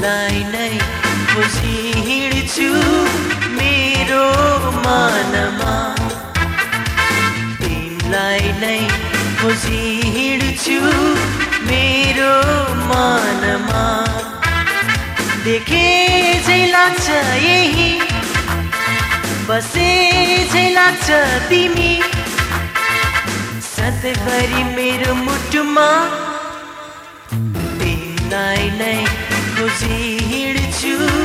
तिमीलाई नै हिँड्छु मेरो मनमा। तिमीलाई नै हिँड्छु मेरो मनमा। देखे चाहिँ लाग्छ यही बसे चाहिँ लाग्छ तिमी। सधैँभरि मेरो मुटुमा। नै खोजी हिँड्छु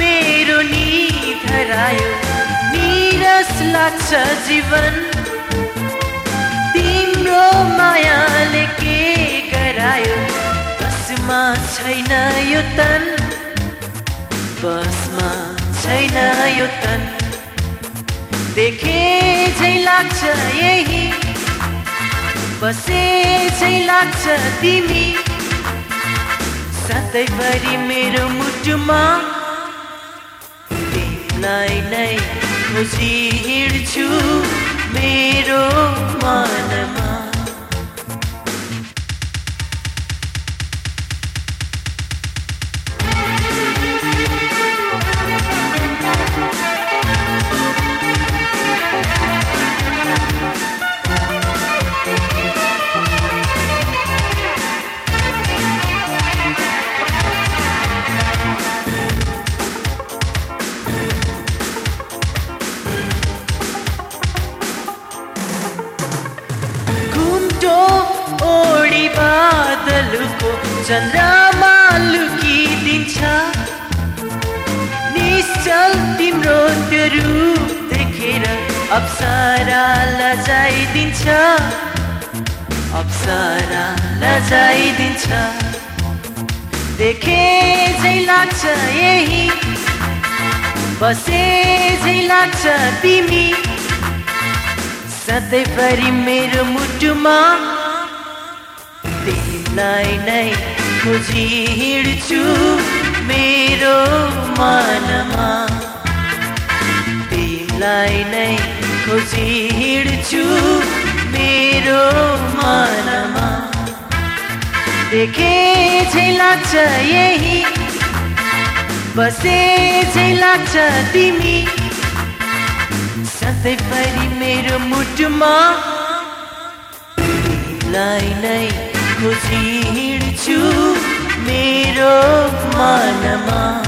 मेरो निद हरायो निरस लाग्छ जीवन। तिम्रो मायाले के गरायो बसमा छैन यो तन? बसमा छैन यो तन? देखे झै लाग्छ यही बसे झै लाग्छ तिमी। सधैँभरि मेरो मुटुमा तिमीलाई नै खोजी हिँड्छु मेरो बादलको चन्द्रमा लुकिदिन्छ निश्चल तिम्रो त्यो रूप देखेर अप्सरा लजाइदिन्छ। अप्सरा लजाइदिन्छ। देखे झै लाग्छ यही। बसे झै लाग्छ तिमी। सधैँभरि मेरो मुटुमा तिमीलाई नै खोजी हिँड्छु मेरो मनमा। तिमीलाई नै खोजी हिँड्छु मेरो मनमा। देखे झै लाग्छ यही बसे झै लाग्छ तिमी। सधैँभरि मेरो मुटुमा। तिमीलाई नै हिँड्छु मेरो मनमा।